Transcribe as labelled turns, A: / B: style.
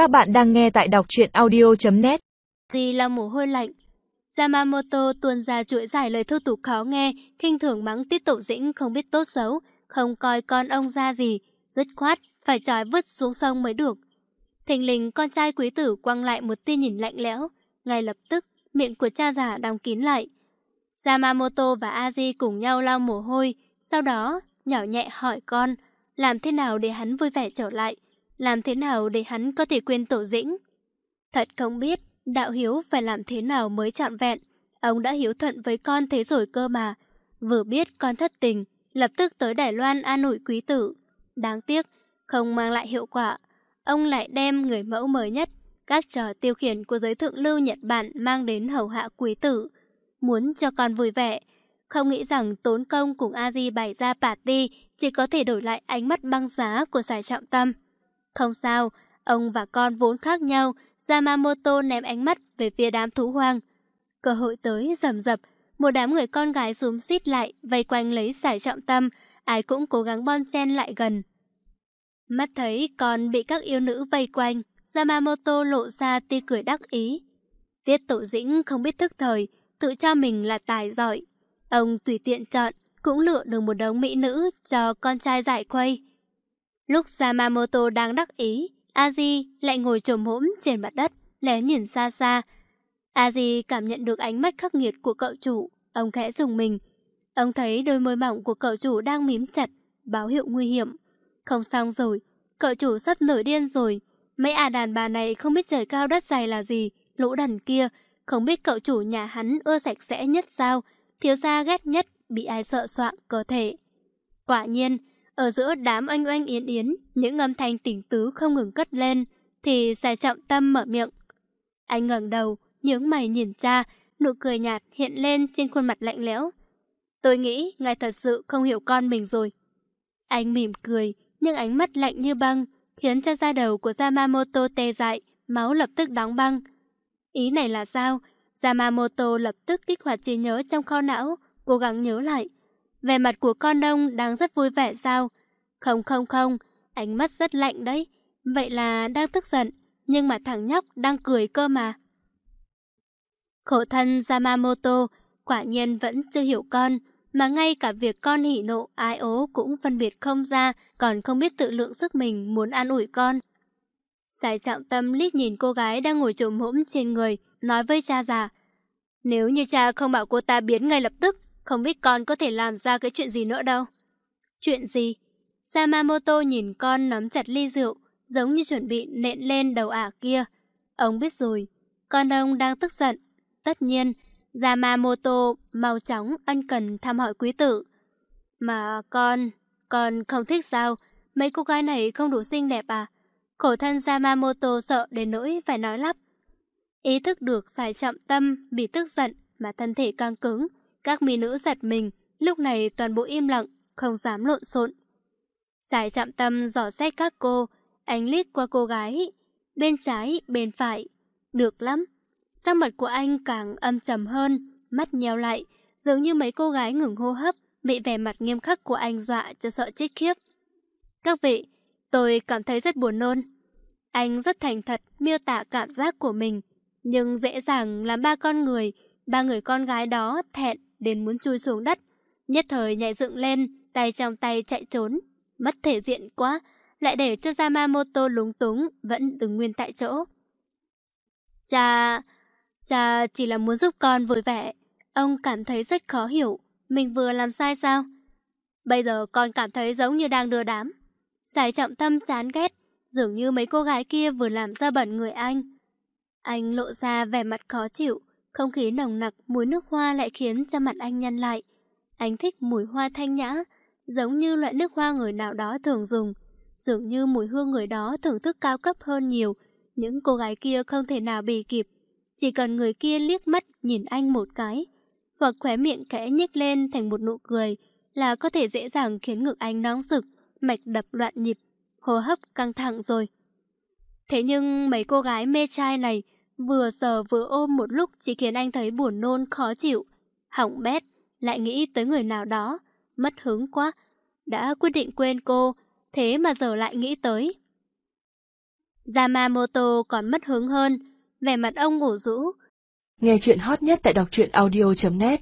A: Các bạn đang nghe tại đọc truyện audio.net
B: Gì là mồ hôi lạnh Yamamoto tuôn ra chuỗi dài lời thô tục khó nghe, khinh thường mắng tiết tổ dĩnh không biết tốt xấu, không coi con ông ra gì, dứt khoát, phải trói vứt xuống sông mới được. Thình lình con trai quý tử quăng lại một tia nhìn lạnh lẽo, ngay lập tức miệng của cha già đóng kín lại. Yamamoto và Aji cùng nhau lau mồ hôi, sau đó nhỏ nhẹ hỏi con, làm thế nào để hắn vui vẻ trở lại, làm thế nào để hắn có thể quên tổ dĩnh. Thật không biết, đạo hiếu phải làm thế nào mới trọn vẹn. Ông đã hiếu thuận với con thế rồi cơ mà. Vừa biết con thất tình, lập tức tới Đài Loan an ủi quý tử. Đáng tiếc, không mang lại hiệu quả. Ông lại đem người mẫu mới nhất, các trò tiêu khiển của giới thượng lưu Nhật Bản mang đến hầu hạ quý tử. Muốn cho con vui vẻ, không nghĩ rằng tốn công cùng A Di bày ra party chỉ có thể đổi lại ánh mắt băng giá của giải trọng tâm. Không sao, ông và con vốn khác nhau, Yamamoto ném ánh mắt về phía đám thú hoang. Cơ hội tới rầm rập, một đám người con gái xúm xít lại, vây quanh lấy giải trọng tâm, ai cũng cố gắng bon chen lại gần. Mắt thấy con bị các yêu nữ vây quanh, Yamamoto lộ ra tia cười đắc ý. Tiết tổ dĩnh không biết thức thời, tự cho mình là tài giỏi. Ông tùy tiện chọn, cũng lựa được một đống mỹ nữ cho con trai giải quay. Lúc Yamamoto đang đắc ý, Aji lại ngồi trồm hỗn trên mặt đất, lén nhìn xa xa. Aji cảm nhận được ánh mắt khắc nghiệt của cậu chủ, ông khẽ dùng mình. Ông thấy đôi môi mỏng của cậu chủ đang mím chặt, báo hiệu nguy hiểm. Không xong rồi, cậu chủ sắp nổi điên rồi. Mấy à đàn bà này không biết trời cao đất dày là gì, lũ đần kia, không biết cậu chủ nhà hắn ưa sạch sẽ nhất sao, thiếu gia ghét nhất bị ai sợ soạn cơ thể. Quả nhiên, ở giữa đám oanh oanh yến yến, những âm thanh tỉnh tứ không ngừng cất lên, thì giải trọng tâm mở miệng. Anh ngẩng đầu, nhướng mày nhìn cha, nụ cười nhạt hiện lên trên khuôn mặt lạnh lẽo. Tôi nghĩ ngài thật sự không hiểu con mình rồi. Anh mỉm cười, nhưng ánh mắt lạnh như băng, khiến cho da đầu của Yamamoto tê dại, máu lập tức đóng băng. Ý này là sao? Yamamoto lập tức kích hoạt trí nhớ trong kho não, cố gắng nhớ lại về mặt của con ông đang rất vui vẻ sao? Không không không, ánh mắt rất lạnh đấy. Vậy là đang tức giận, nhưng mà thằng nhóc đang cười cơ mà. Khổ thân Yamamoto quả nhiên vẫn chưa hiểu con, mà ngay cả việc con hỉ nộ, ai ố cũng phân biệt không ra, còn không biết tự lượng sức mình muốn an ủi con. Sài trọng tâm liếc nhìn cô gái đang ngồi trồm hỗn trên người, nói với cha già. Nếu như cha không bảo cô ta biến ngay lập tức, không biết con có thể làm ra cái chuyện gì nữa đâu. Chuyện gì? Yamamoto nhìn con nắm chặt ly rượu, giống như chuẩn bị nện lên đầu ả kia. Ông biết rồi, con ông đang tức giận. Tất nhiên, Yamamoto mau chóng ân cần thăm hỏi quý tử. Mà con, con không thích sao? Mấy cô gái này không đủ xinh đẹp à? Khổ thân Yamamoto sợ đến nỗi phải nói lắp. Ý thức được xài trọng tâm bị tức giận mà thân thể căng cứng. Các mỹ nữ giật mình, lúc này toàn bộ im lặng, không dám lộn xộn. Giải chạm tâm dò xét các cô, anh liếc qua cô gái, bên trái, bên phải. Được lắm. Sắc mặt của anh càng âm trầm hơn, mắt nheo lại, dường như mấy cô gái ngừng hô hấp, bị vẻ mặt nghiêm khắc của anh dọa cho sợ chết khiếp. Các vị, tôi cảm thấy rất buồn nôn. Anh rất thành thật miêu tả cảm giác của mình, nhưng dễ dàng làm ba con người, ba người con gái đó thẹn đến muốn chui xuống đất. Nhất thời nhảy dựng lên, tay trong tay chạy trốn. Mất thể diện quá, lại để cho Yamamoto lúng túng, vẫn đứng nguyên tại chỗ. Cha... cha chỉ là muốn giúp con vui vẻ. Ông cảm thấy rất khó hiểu, mình vừa làm sai sao? Bây giờ con cảm thấy giống như đang đưa đám. Giải trọng tâm chán ghét, dường như mấy cô gái kia vừa làm ra bẩn người anh. Anh lộ ra vẻ mặt khó chịu, không khí nồng nặc, mùi nước hoa lại khiến cho mặt anh nhăn lại. Anh thích mùi hoa thanh nhã, giống như loại nước hoa người nào đó thường dùng. Dường như mùi hương người đó thưởng thức cao cấp hơn nhiều, những cô gái kia không thể nào bì kịp. Chỉ cần người kia liếc mắt nhìn anh một cái, hoặc khóe miệng kẽ nhếch lên thành một nụ cười, là có thể dễ dàng khiến ngực anh nóng rực, mạch đập loạn nhịp, hô hấp căng thẳng rồi. Thế nhưng mấy cô gái mê trai này vừa sờ vừa ôm một lúc chỉ khiến anh thấy buồn nôn khó chịu. Hỏng bét, lại nghĩ tới người nào đó, mất hứng quá. Đã quyết định quên cô, thế mà giờ lại nghĩ tới. Yamamoto còn mất hứng hơn, vẻ mặt ông ngủ rũ.
A: Nghe chuyện hot nhất tại đọc truyện audio.net